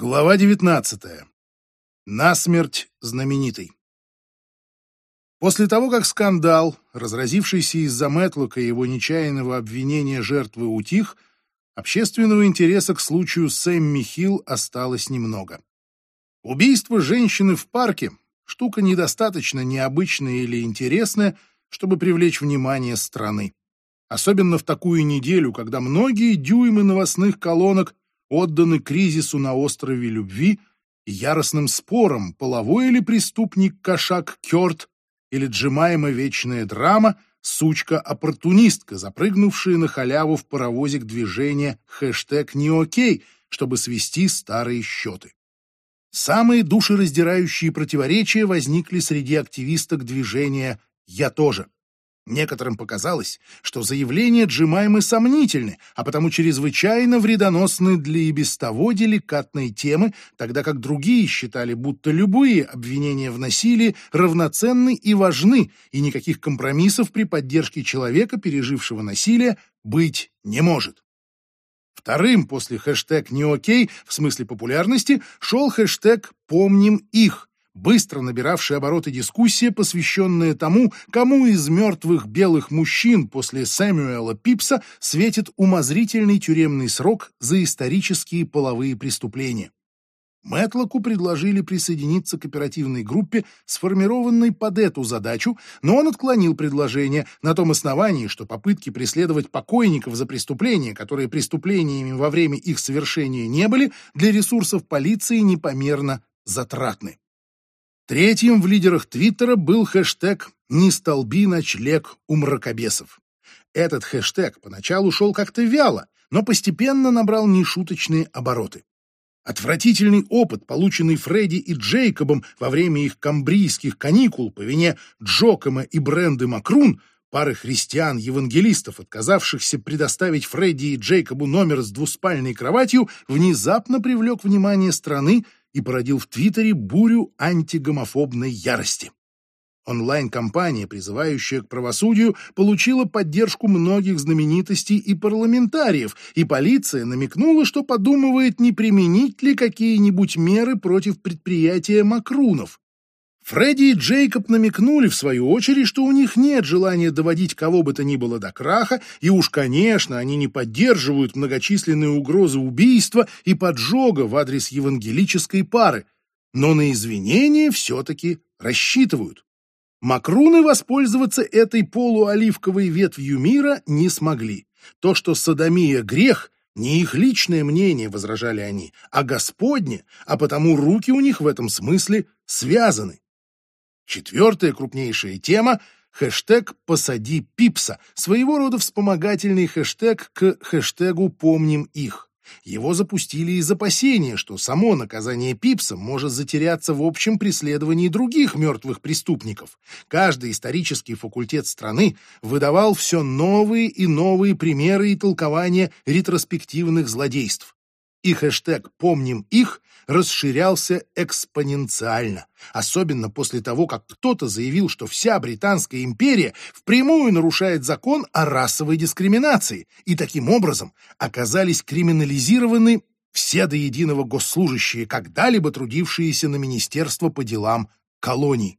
Глава 19. Насмерть знаменитый. После того, как скандал, разразившийся из-за Мэтлока и его нечаянного обвинения жертвы утих, общественного интереса к случаю Сэмми Хилл осталось немного. Убийство женщины в парке — штука недостаточно необычная или интересная, чтобы привлечь внимание страны. Особенно в такую неделю, когда многие дюймы новостных колонок отданы кризису на острове любви и яростным спорам, половой ли преступник кошак Кёрт или Джимайма вечная драма, сучка-оппортунистка, запрыгнувшая на халяву в паровозик движения хэштег «Не окей», чтобы свести старые счеты. Самые душераздирающие противоречия возникли среди активисток движения «Я тоже». Некоторым показалось, что заявления Джимаймы сомнительны, а потому чрезвычайно вредоносны для и без того деликатной темы, тогда как другие считали, будто любые обвинения в насилии равноценны и важны, и никаких компромиссов при поддержке человека, пережившего насилие, быть не может. Вторым после хэштег «не окей» в смысле популярности шел хэштег «помним их», быстро набиравшая обороты дискуссия, посвященная тому, кому из мертвых белых мужчин после Сэмюэла Пипса светит умозрительный тюремный срок за исторические половые преступления. Мэтлоку предложили присоединиться к оперативной группе, сформированной под эту задачу, но он отклонил предложение на том основании, что попытки преследовать покойников за преступления, которые преступлениями во время их совершения не были, для ресурсов полиции непомерно затратны. Третьим в лидерах Твиттера был хэштег «Не столби ночлег у мракобесов». Этот хэштег поначалу шел как-то вяло, но постепенно набрал нешуточные обороты. Отвратительный опыт, полученный Фредди и Джейкобом во время их камбрийских каникул по вине Джокома и Бренды Макрун, пары христиан-евангелистов, отказавшихся предоставить Фредди и Джейкобу номер с двуспальной кроватью, внезапно привлек внимание страны и породил в Твиттере бурю антигомофобной ярости. Онлайн-компания, призывающая к правосудию, получила поддержку многих знаменитостей и парламентариев, и полиция намекнула, что подумывает, не применить ли какие-нибудь меры против предприятия Макрунов. Фредди и Джейкоб намекнули, в свою очередь, что у них нет желания доводить кого бы то ни было до краха, и уж, конечно, они не поддерживают многочисленные угрозы убийства и поджога в адрес евангелической пары, но на извинения все-таки рассчитывают. Макруны воспользоваться этой полуоливковой ветвью мира не смогли. То, что садомия — грех, не их личное мнение, возражали они, а Господне, а потому руки у них в этом смысле связаны. Четвертая крупнейшая тема — хэштег «Посади Пипса», своего рода вспомогательный хэштег к хэштегу «Помним их». Его запустили из опасения, что само наказание Пипса может затеряться в общем преследовании других мертвых преступников. Каждый исторический факультет страны выдавал все новые и новые примеры и толкования ретроспективных злодейств и хэштег «Помним их» расширялся экспоненциально, особенно после того, как кто-то заявил, что вся Британская империя впрямую нарушает закон о расовой дискриминации, и таким образом оказались криминализированы все до единого госслужащие, когда-либо трудившиеся на Министерство по делам колоний.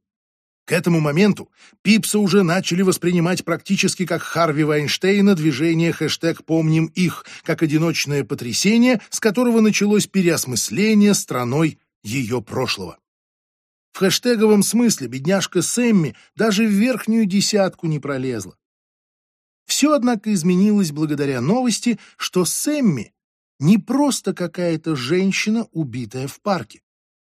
К этому моменту Пипса уже начали воспринимать практически как Харви Вайнштейна движение хэштег «Помним их», как одиночное потрясение, с которого началось переосмысление страной ее прошлого. В хэштеговом смысле бедняжка Сэмми даже в верхнюю десятку не пролезла. Все, однако, изменилось благодаря новости, что Сэмми не просто какая-то женщина, убитая в парке.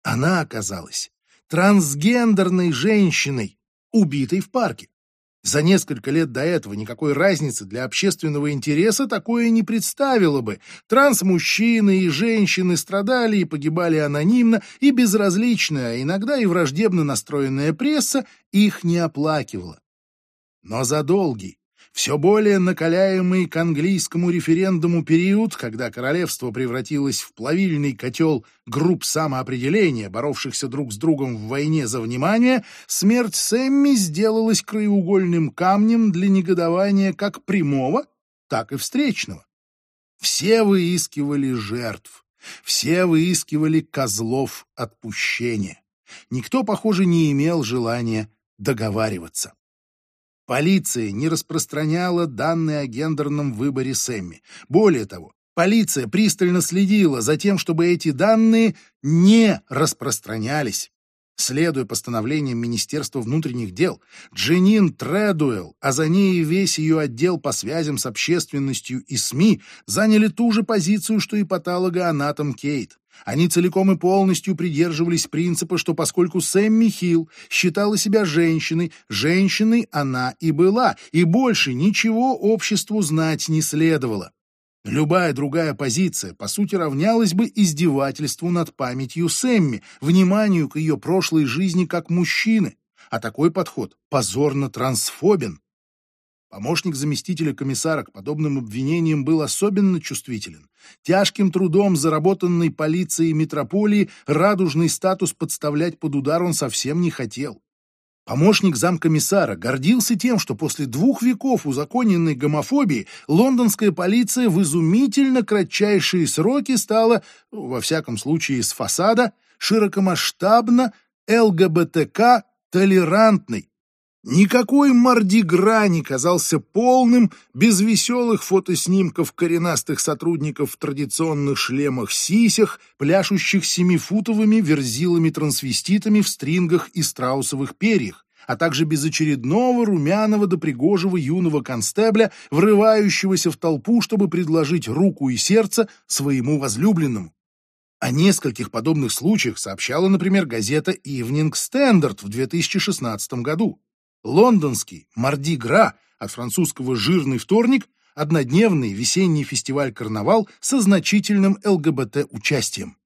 Она оказалась трансгендерной женщиной, убитой в парке. За несколько лет до этого никакой разницы для общественного интереса такое не представило бы. Транс-мужчины и женщины страдали и погибали анонимно, и безразличная, иногда и враждебно настроенная пресса их не оплакивала. Но за долгий, все более накаляемый к английскому референдуму период, когда королевство превратилось в плавильный котел групп самоопределения, боровшихся друг с другом в войне за внимание, смерть Сэмми сделалась краеугольным камнем для негодования как прямого, так и встречного. Все выискивали жертв. Все выискивали козлов отпущения. Никто, похоже, не имел желания договариваться. Полиция не распространяла данные о гендерном выборе Сэмми. Более того, полиция пристально следила за тем, чтобы эти данные не распространялись. Следуя постановлениям Министерства внутренних дел, Дженин Тредуэлл, а за ней и весь ее отдел по связям с общественностью и СМИ заняли ту же позицию, что и патологоанатом Кейт. Они целиком и полностью придерживались принципа, что поскольку Сэмми Хилл считала себя женщиной, женщиной она и была, и больше ничего обществу знать не следовало. Любая другая позиция, по сути, равнялась бы издевательству над памятью Сэмми, вниманию к ее прошлой жизни как мужчины, а такой подход позорно трансфобен. Помощник заместителя комиссара к подобным обвинениям был особенно чувствителен. Тяжким трудом заработанной полицией метрополии радужный статус подставлять под удар он совсем не хотел. Помощник замкомиссара гордился тем, что после двух веков узаконенной гомофобии лондонская полиция в изумительно кратчайшие сроки стала, во всяком случае с фасада, широкомасштабно ЛГБТК толерантной, Никакой Мардигра не казался полным без веселых фотоснимков коренастых сотрудников в традиционных шлемах-сисях, пляшущих семифутовыми верзилами-трансвеститами в стрингах и страусовых перьях, а также без очередного румяного до пригожего юного констебля, врывающегося в толпу, чтобы предложить руку и сердце своему возлюбленному. О нескольких подобных случаях сообщала, например, газета Evening Standard в 2016 году. Лондонский Марди-Гра, от французского «жирный вторник», однодневный весенний фестиваль-карнавал со значительным ЛГБТ-участием.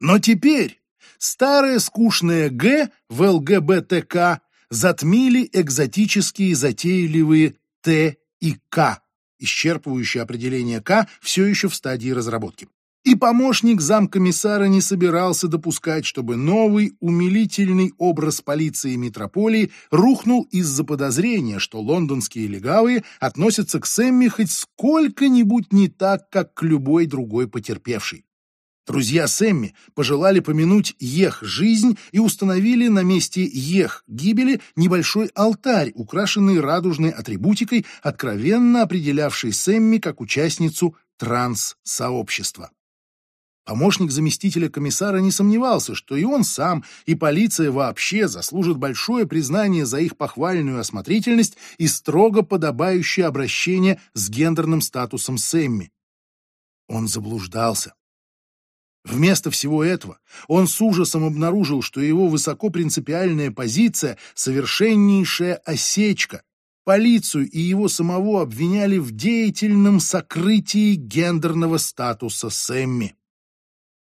Но теперь старое скучное «Г» в ЛГБТК затмили экзотические затейливые «Т» и «К», исчерпывающее определение «К» все еще в стадии разработки. И помощник замкомиссара не собирался допускать, чтобы новый умилительный образ полиции метрополии рухнул из-за подозрения, что лондонские легавые относятся к Сэмми хоть сколько-нибудь не так, как к любой другой потерпевшей. Друзья Сэмми пожелали помянуть Ех жизнь и установили на месте Ех гибели небольшой алтарь, украшенный радужной атрибутикой, откровенно определявшей Сэмми как участницу транс-сообщества. Помощник заместителя комиссара не сомневался, что и он сам, и полиция вообще заслужат большое признание за их похвальную осмотрительность и строго подобающее обращение с гендерным статусом Сэмми. Он заблуждался. Вместо всего этого он с ужасом обнаружил, что его высокопринципиальная позиция — совершеннейшая осечка. Полицию и его самого обвиняли в деятельном сокрытии гендерного статуса Сэмми.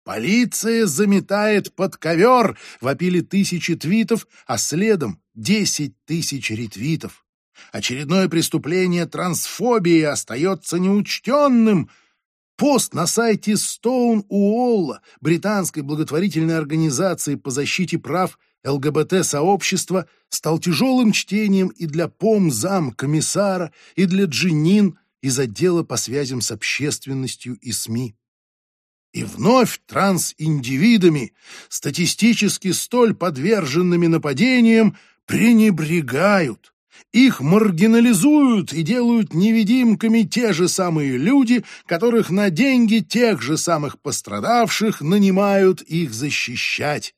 «Полиция заметает под ковер!» — вопили тысячи твитов, а следом десять тысяч ретвитов. Очередное преступление трансфобии остается неучтенным. Пост на сайте Stone Уолла, британской благотворительной организации по защите прав ЛГБТ-сообщества, стал тяжелым чтением и для помзам комиссара, и для Джинин из отдела по связям с общественностью и СМИ. И вновь трансиндивидами, статистически столь подверженными нападениям, пренебрегают. Их маргинализуют и делают невидимками те же самые люди, которых на деньги тех же самых пострадавших нанимают их защищать.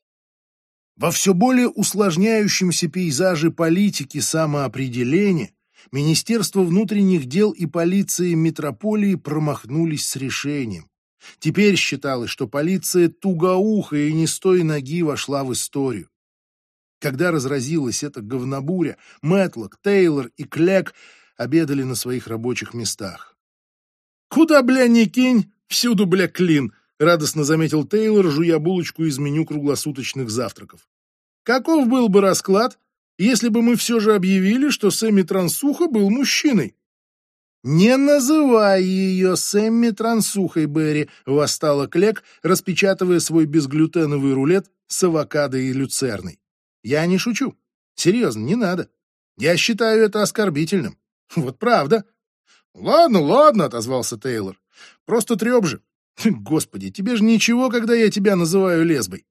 Во все более усложняющемся пейзаже политики самоопределения Министерство внутренних дел и полиции метрополии промахнулись с решением. Теперь считалось, что полиция тугоухая и не с той ноги вошла в историю. Когда разразилась эта говнобуря, Мэтлок, Тейлор и Клек обедали на своих рабочих местах. «Куда, бля, не кинь, всюду, бля, клин!» — радостно заметил Тейлор, жуя булочку из меню круглосуточных завтраков. «Каков был бы расклад, если бы мы все же объявили, что Сэмми Трансуха был мужчиной?» «Не называй ее Сэмми Трансухой, Берри!» — восстала Клек, распечатывая свой безглютеновый рулет с авокадо и люцерной. «Я не шучу. Серьезно, не надо. Я считаю это оскорбительным. Вот правда». «Ладно, ладно», — отозвался Тейлор. «Просто треп же. Господи, тебе же ничего, когда я тебя называю лесбой.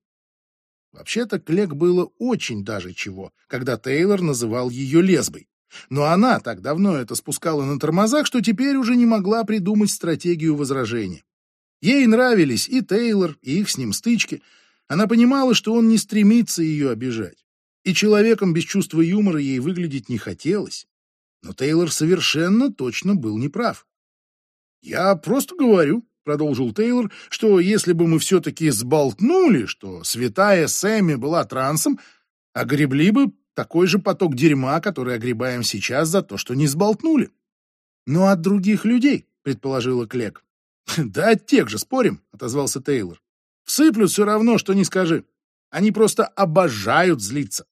Вообще-то Клек было очень даже чего, когда Тейлор называл ее лесбой. Но она так давно это спускала на тормозах, что теперь уже не могла придумать стратегию возражения. Ей нравились и Тейлор, и их с ним стычки. Она понимала, что он не стремится ее обижать. И человеком без чувства юмора ей выглядеть не хотелось. Но Тейлор совершенно точно был неправ. «Я просто говорю», — продолжил Тейлор, «что если бы мы все-таки сболтнули, что святая Сэмми была трансом, огребли бы такой же поток дерьма, который огребаем сейчас за то, что не сболтнули». «Но от других людей», — предположила Клек. «Да от тех же, спорим», — отозвался Тейлор. «Всыплют все равно, что не скажи. Они просто обожают злиться».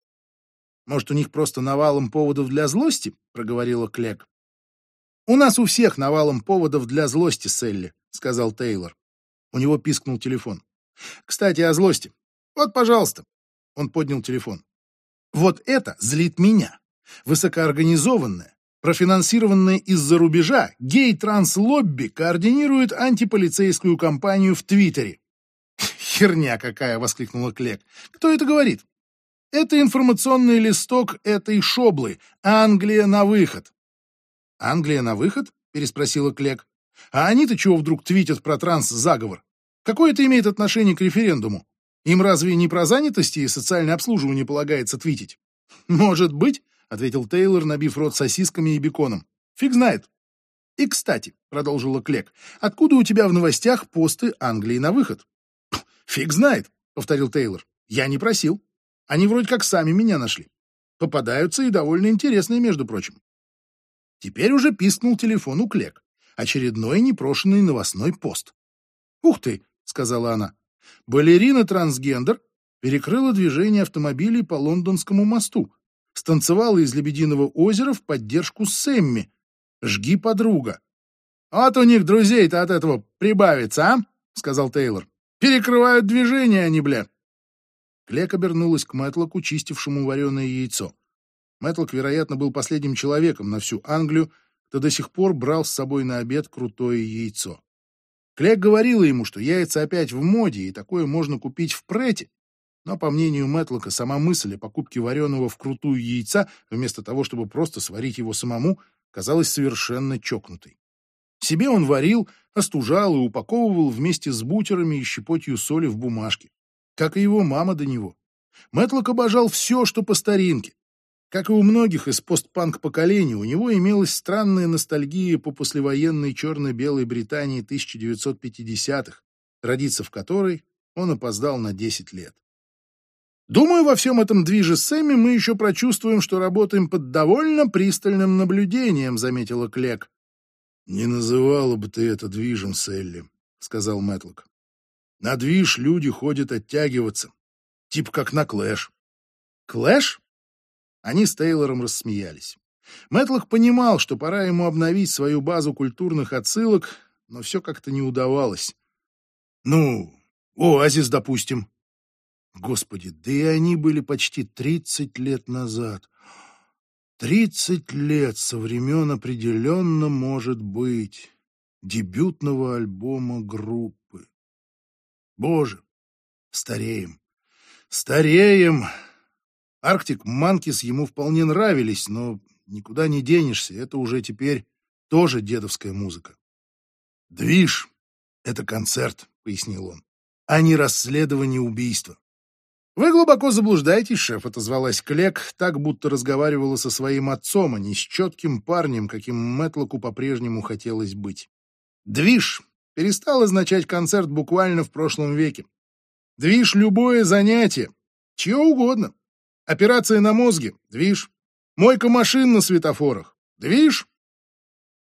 «Может, у них просто навалом поводов для злости?» — проговорила Клек. «У нас у всех навалом поводов для злости, Селли», — сказал Тейлор. У него пискнул телефон. «Кстати, о злости. Вот, пожалуйста». Он поднял телефон. «Вот это злит меня. Высокоорганизованное, профинансированное из-за рубежа гей-транс-лобби координирует антиполицейскую кампанию в Твиттере. «Херня какая!» — воскликнула Клек. «Кто это говорит?» «Это информационный листок этой шоблы. Англия на выход». «Англия на выход?» — переспросила Клек. «А они-то чего вдруг твитят про транс-заговор? Какое это имеет отношение к референдуму? Им разве не про занятости и социальное обслуживание полагается твитить?» «Может быть», — ответил Тейлор, набив рот сосисками и беконом. «Фиг знает». «И, кстати», — продолжила Клек, — «откуда у тебя в новостях посты Англии на выход?» «Фиг знает», — повторил Тейлор. «Я не просил. Они вроде как сами меня нашли. Попадаются и довольно интересные, между прочим». Теперь уже пискнул телефон у Клек. Очередной непрошенный новостной пост. «Ух ты!» — сказала она. «Балерина-трансгендер перекрыла движение автомобилей по Лондонскому мосту станцевала из Лебединого озера в поддержку Сэмми. Жги, подруга. «Вот у них друзей-то от этого прибавится, а?» — сказал Тейлор. «Перекрывают движение они, бля». Клек обернулась к Мэтлоку, чистившему вареное яйцо. Мэтлок, вероятно, был последним человеком на всю Англию, кто до сих пор брал с собой на обед крутое яйцо. Клек говорила ему, что яйца опять в моде, и такое можно купить в Прете, но, по мнению Мэтлока, сама мысль о покупке вареного вкрутую яйца, вместо того, чтобы просто сварить его самому, казалась совершенно чокнутой. Себе он варил, остужал и упаковывал вместе с бутерами и щепотью соли в бумажке, как и его мама до него. Мэтлок обожал все, что по старинке. Как и у многих из постпанк поколения, у него имелась странная ностальгия по послевоенной черно-белой Британии 1950-х, родиться в которой он опоздал на 10 лет. Думаю, во всем этом движе Сэмми мы еще прочувствуем, что работаем под довольно пристальным наблюдением, заметила Клек. Не называла бы ты это движем, Селли, сказал Мэтлок. На движ люди ходят оттягиваться, типа как на клэш. Клэш? Они с Тейлором рассмеялись. Мэтлок понимал, что пора ему обновить свою базу культурных отсылок, но все как-то не удавалось. Ну, оазис, допустим, Господи, да и они были почти тридцать лет назад. Тридцать лет со времен определенно может быть дебютного альбома группы. Боже, стареем, стареем. Арктик Манкис ему вполне нравились, но никуда не денешься, это уже теперь тоже дедовская музыка. «Движ — это концерт», — пояснил он, — «а не расследование убийства. «Вы глубоко заблуждаетесь, шеф», — отозвалась Клек, так будто разговаривала со своим отцом, а не с четким парнем, каким Мэтлоку по-прежнему хотелось быть. «Движ» перестал означать концерт буквально в прошлом веке. «Движ» — любое занятие, чье угодно. Операция на мозге — движ. Мойка машин на светофорах — движ.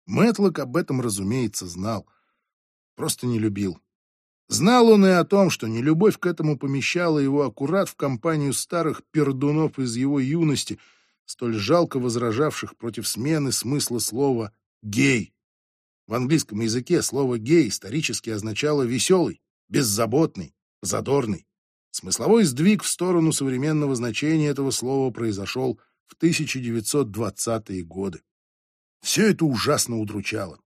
Мэтлок об этом, разумеется, знал. Просто не любил. Знал он и о том, что нелюбовь к этому помещала его аккурат в компанию старых пердунов из его юности, столь жалко возражавших против смены смысла слова «гей». В английском языке слово «гей» исторически означало «веселый», «беззаботный», «задорный». Смысловой сдвиг в сторону современного значения этого слова произошел в 1920-е годы. Все это ужасно удручало.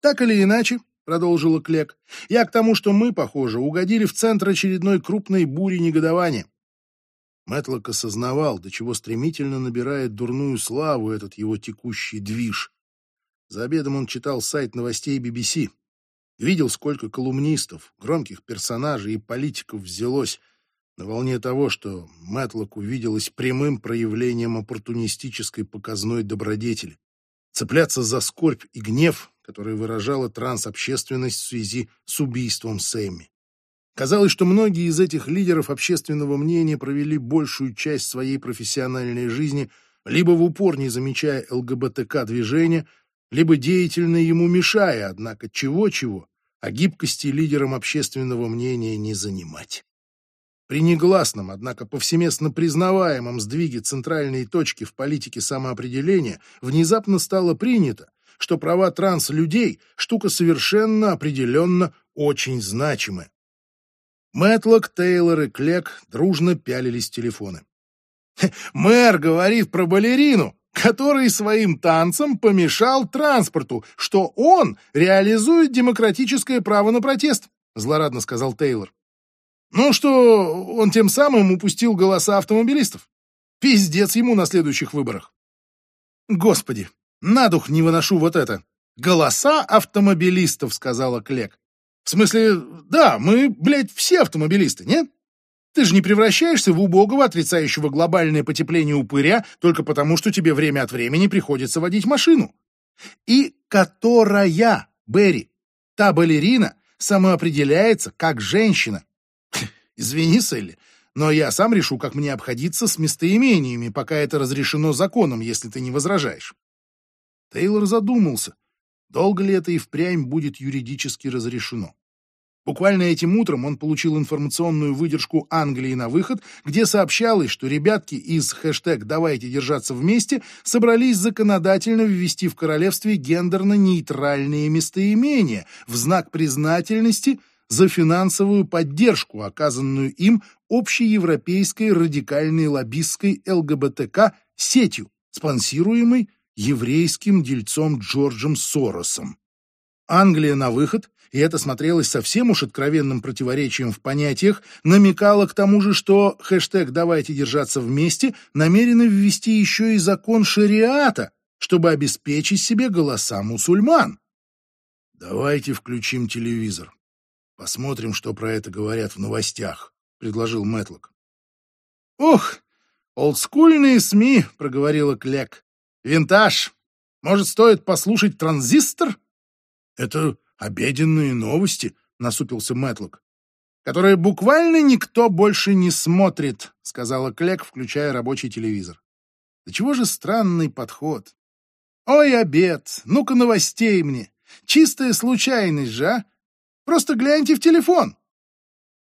Так или иначе, продолжила Клек. «Я к тому, что мы, похоже, угодили в центр очередной крупной бури негодования». Мэтлок осознавал, до чего стремительно набирает дурную славу этот его текущий движ. За обедом он читал сайт новостей BBC. Видел, сколько колумнистов, громких персонажей и политиков взялось на волне того, что Мэтлок увиделось прямым проявлением оппортунистической показной добродетели. Цепляться за скорбь и гнев, который выражала трансобщественность в связи с убийством Сэмми. Казалось, что многие из этих лидеров общественного мнения провели большую часть своей профессиональной жизни либо в упор не замечая ЛГБТК-движения, либо деятельно ему мешая, однако чего-чего, а гибкости лидерам общественного мнения не занимать. При негласном, однако повсеместно признаваемом сдвиге центральной точки в политике самоопределения внезапно стало принято, что права транс-людей – штука совершенно определенно очень значимая. Мэтлок, Тейлор и Клек дружно пялились телефоны. «Мэр говорит про балерину, который своим танцем помешал транспорту, что он реализует демократическое право на протест», — злорадно сказал Тейлор. Ну что, он тем самым упустил голоса автомобилистов. Пиздец ему на следующих выборах. Господи, на дух не выношу вот это. Голоса автомобилистов, сказала Клек. В смысле, да, мы, блядь, все автомобилисты, нет? Ты же не превращаешься в убогого, отрицающего глобальное потепление упыря только потому, что тебе время от времени приходится водить машину. И которая, Берри, та балерина, самоопределяется как женщина, Извини, Селли, но я сам решу, как мне обходиться с местоимениями, пока это разрешено законом, если ты не возражаешь. Тейлор задумался, долго ли это и впрямь будет юридически разрешено. Буквально этим утром он получил информационную выдержку Англии на выход, где сообщалось, что ребятки из хэштег «Давайте держаться вместе» собрались законодательно ввести в королевстве гендерно-нейтральные местоимения в знак признательности за финансовую поддержку, оказанную им общеевропейской радикальной лоббистской ЛГБТК сетью, спонсируемой еврейским дельцом Джорджем Соросом. Англия на выход, и это смотрелось совсем уж откровенным противоречием в понятиях, намекала к тому же, что хэштег «давайте держаться вместе» намерены ввести еще и закон шариата, чтобы обеспечить себе голоса мусульман. «Давайте включим телевизор», Посмотрим, что про это говорят в новостях, предложил Мэтлок. Ух, олдскульные СМИ, проговорила Клек. Винтаж. Может, стоит послушать транзистор? Это обеденные новости, насупился Мэтлок. Которые буквально никто больше не смотрит, сказала Клек, включая рабочий телевизор. Да чего же странный подход. Ой, обед, ну-ка новостей мне. Чистая случайность же, а? Просто гляньте в телефон!»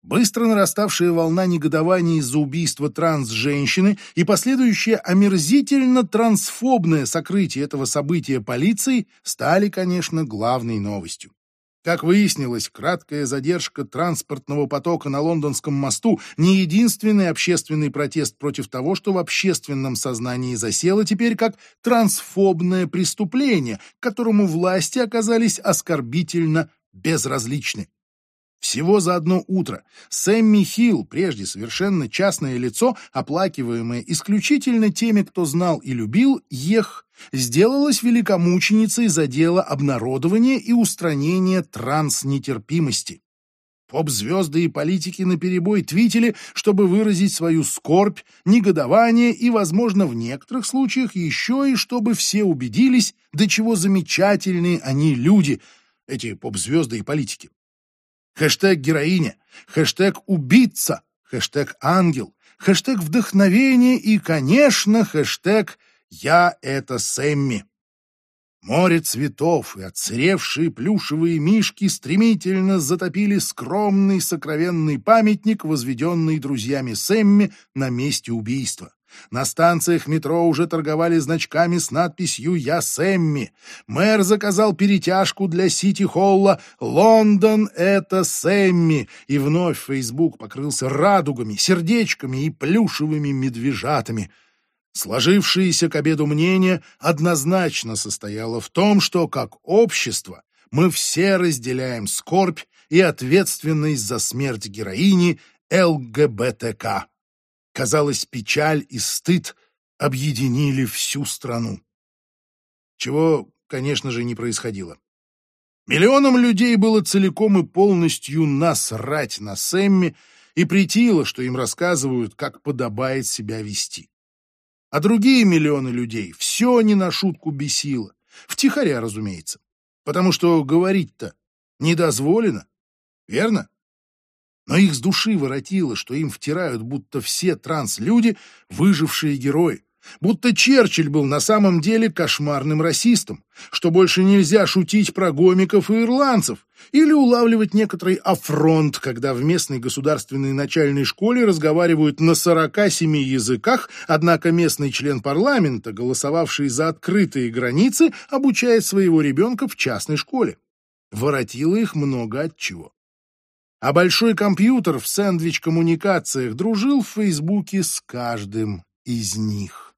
Быстро нараставшая волна негодования из-за убийства транс-женщины и последующее омерзительно трансфобное сокрытие этого события полицией стали, конечно, главной новостью. Как выяснилось, краткая задержка транспортного потока на Лондонском мосту не единственный общественный протест против того, что в общественном сознании засело теперь как трансфобное преступление, которому власти оказались оскорбительно безразличны. Всего за одно утро Сэмми Хилл, прежде совершенно частное лицо, оплакиваемое исключительно теми, кто знал и любил Ех, сделалась великомученицей за дело обнародования и устранения транснетерпимости. Поп-звезды и политики наперебой твитили, чтобы выразить свою скорбь, негодование и, возможно, в некоторых случаях еще и чтобы все убедились, до чего замечательные они люди — эти поп-звезды и политики. Хэштег «героиня», хэштег «убийца», хэштег «ангел», хэштег «вдохновение» и, конечно, хэштег «я это Сэмми». Море цветов и отсыревшие плюшевые мишки стремительно затопили скромный сокровенный памятник, возведенный друзьями Сэмми на месте убийства. На станциях метро уже торговали значками с надписью «Я Сэмми». Мэр заказал перетяжку для Сити-Холла «Лондон — это Сэмми». И вновь Фейсбук покрылся радугами, сердечками и плюшевыми медвежатами. Сложившееся к обеду мнение однозначно состояло в том, что, как общество, мы все разделяем скорбь и ответственность за смерть героини ЛГБТК. Казалось, печаль и стыд объединили всю страну. Чего, конечно же, не происходило. Миллионам людей было целиком и полностью насрать на Сэмми и притило, что им рассказывают, как подобает себя вести. А другие миллионы людей все не на шутку бесило. Втихаря, разумеется. Потому что говорить-то не дозволено. Верно? Но их с души воротило, что им втирают, будто все транслюди — выжившие герои. Будто Черчилль был на самом деле кошмарным расистом, что больше нельзя шутить про гомиков и ирландцев или улавливать некоторый афронт, когда в местной государственной начальной школе разговаривают на 47 языках, однако местный член парламента, голосовавший за открытые границы, обучает своего ребенка в частной школе. Воротило их много от чего. А большой компьютер в сэндвич-коммуникациях дружил в Фейсбуке с каждым из них.